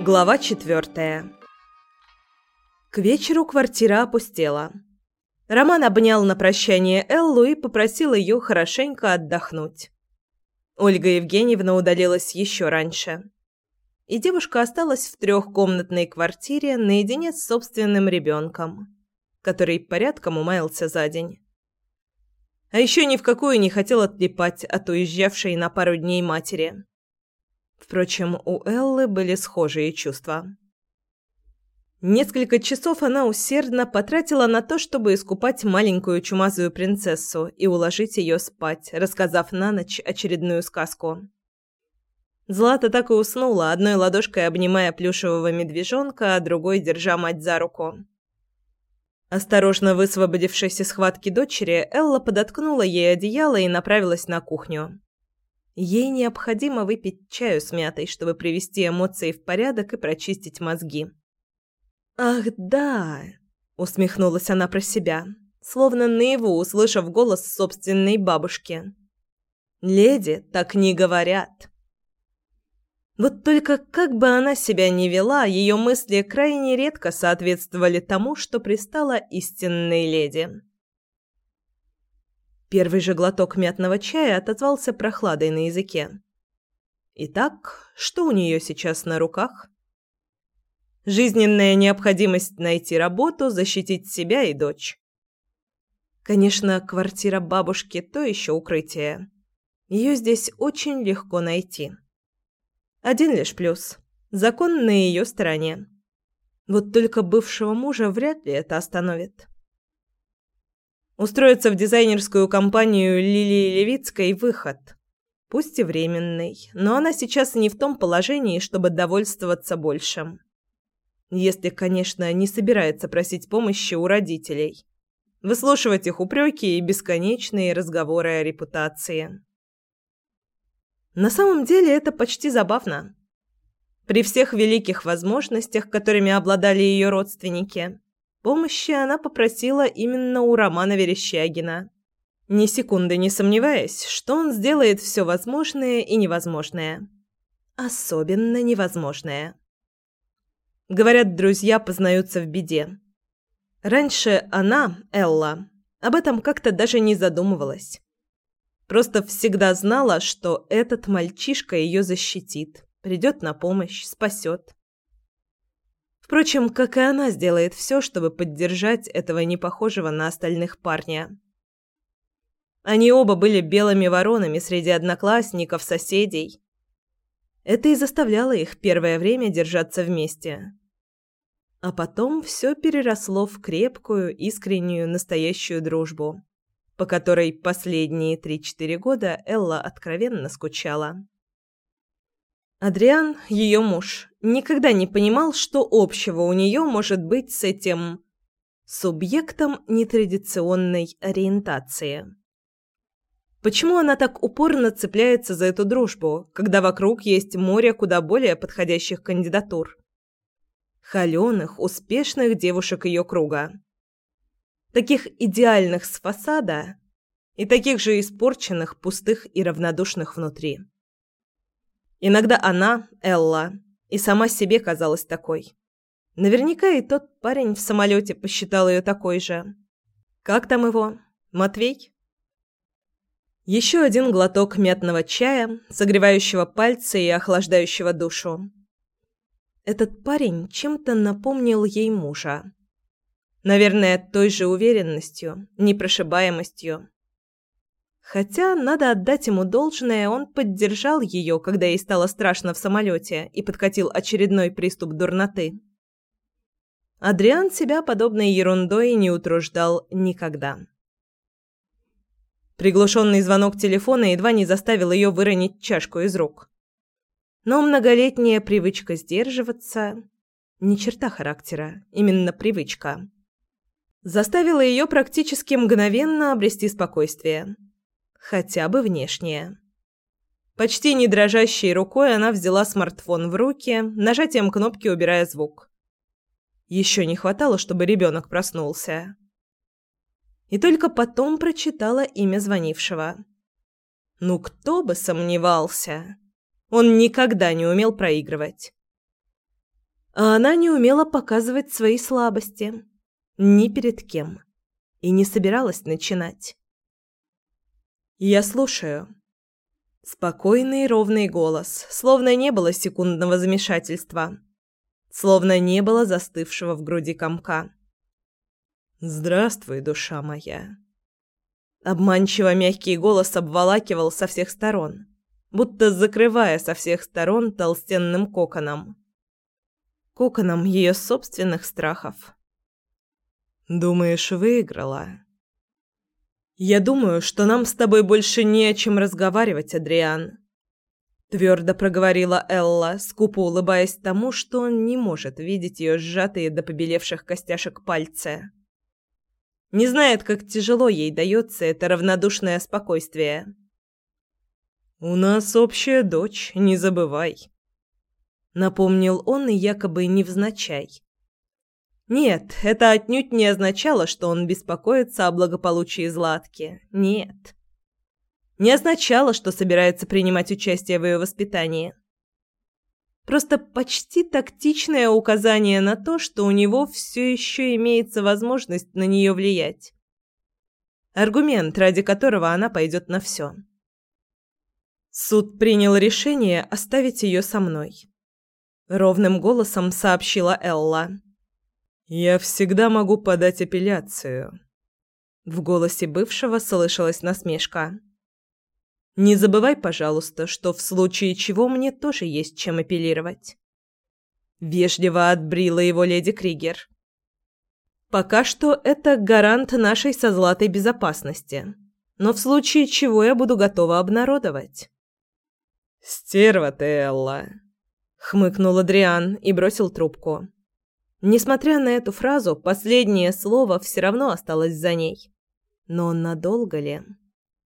Глава четвертая. К вечеру квартира опустела. Роман обнял на прощание Эллу и попросил ее хорошенько отдохнуть. Ольга Евгеньевна удалилась еще раньше. И девушка осталась в трехкомнатной квартире наедине с собственным ребенком, который порядком умаялся за день. А еще ни в какую не хотел отлипать от уезжавшей на пару дней матери. Впрочем, у Эллы были схожие чувства. Несколько часов она усердно потратила на то, чтобы искупать маленькую чумазую принцессу и уложить ее спать, рассказав на ночь очередную сказку. Злата так и уснула, одной ладошкой обнимая плюшевого медвежонка, а другой держа мать за руку. Осторожно высвободившись из схватки дочери, Элла подоткнула ей одеяло и направилась на кухню. Ей необходимо выпить чаю с мятой, чтобы привести эмоции в порядок и прочистить мозги. «Ах, да!» – усмехнулась она про себя, словно наяву услышав голос собственной бабушки. «Леди так не говорят». Вот только как бы она себя ни вела, ее мысли крайне редко соответствовали тому, что пристала истинной леди. Первый же глоток мятного чая отозвался прохладой на языке. Итак, что у нее сейчас на руках? Жизненная необходимость найти работу, защитить себя и дочь. Конечно, квартира бабушки – то еще укрытие. Ее здесь очень легко найти. Один лишь плюс – закон на ее стороне. Вот только бывшего мужа вряд ли это остановит. Устроиться в дизайнерскую компанию Лилии Левицкой – выход. Пусть и временный, но она сейчас не в том положении, чтобы довольствоваться большим. Если, конечно, не собирается просить помощи у родителей. Выслушивать их упреки и бесконечные разговоры о репутации. На самом деле это почти забавно. При всех великих возможностях, которыми обладали ее родственники – Помощи она попросила именно у Романа Верещагина. Ни секунды не сомневаясь, что он сделает все возможное и невозможное. Особенно невозможное. Говорят, друзья познаются в беде. Раньше она, Элла, об этом как-то даже не задумывалась. Просто всегда знала, что этот мальчишка ее защитит, придет на помощь, спасет. Впрочем, как и она сделает все, чтобы поддержать этого непохожего на остальных парня. Они оба были белыми воронами среди одноклассников, соседей. Это и заставляло их первое время держаться вместе. А потом все переросло в крепкую, искреннюю, настоящую дружбу, по которой последние три-четыре года Элла откровенно скучала. Адриан, ее муж, никогда не понимал, что общего у нее может быть с этим субъектом нетрадиционной ориентации. Почему она так упорно цепляется за эту дружбу, когда вокруг есть море куда более подходящих кандидатур? Холёных, успешных девушек ее круга. Таких идеальных с фасада и таких же испорченных, пустых и равнодушных внутри. Иногда она, Элла, и сама себе казалась такой. Наверняка и тот парень в самолете посчитал ее такой же. Как там его? Матвей? Еще один глоток мятного чая, согревающего пальцы и охлаждающего душу. Этот парень чем-то напомнил ей мужа. Наверное, той же уверенностью, непрошибаемостью, Хотя, надо отдать ему должное, он поддержал ее, когда ей стало страшно в самолете и подкатил очередной приступ дурноты. Адриан себя подобной ерундой не утруждал никогда. Приглушенный звонок телефона едва не заставил ее выронить чашку из рук. Но многолетняя привычка сдерживаться – не черта характера, именно привычка – заставила ее практически мгновенно обрести спокойствие – хотя бы внешнее. Почти не дрожащей рукой она взяла смартфон в руки, нажатием кнопки убирая звук. Еще не хватало, чтобы ребенок проснулся. И только потом прочитала имя звонившего. Ну кто бы сомневался. Он никогда не умел проигрывать. А она не умела показывать свои слабости. Ни перед кем. И не собиралась начинать. «Я слушаю». Спокойный ровный голос, словно не было секундного замешательства. Словно не было застывшего в груди комка. «Здравствуй, душа моя». Обманчиво мягкий голос обволакивал со всех сторон, будто закрывая со всех сторон толстенным коконом. Коконом ее собственных страхов. «Думаешь, выиграла?» «Я думаю, что нам с тобой больше не о чем разговаривать, Адриан», — твердо проговорила Элла, скупо улыбаясь тому, что он не может видеть ее сжатые до побелевших костяшек пальцы. Не знает, как тяжело ей дается это равнодушное спокойствие. «У нас общая дочь, не забывай», — напомнил он и якобы невзначай. Нет, это отнюдь не означало, что он беспокоится о благополучии Златки. Нет. Не означало, что собирается принимать участие в ее воспитании. Просто почти тактичное указание на то, что у него все еще имеется возможность на нее влиять. Аргумент, ради которого она пойдет на все. Суд принял решение оставить ее со мной. Ровным голосом сообщила Элла. «Я всегда могу подать апелляцию». В голосе бывшего слышалась насмешка. «Не забывай, пожалуйста, что в случае чего мне тоже есть чем апеллировать». Вежливо отбрила его леди Кригер. «Пока что это гарант нашей со златой безопасности, но в случае чего я буду готова обнародовать». «Стерва ты, Элла!» — хмыкнул Адриан и бросил трубку. Несмотря на эту фразу, последнее слово все равно осталось за ней. Но надолго ли?